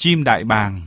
chim đại bàng.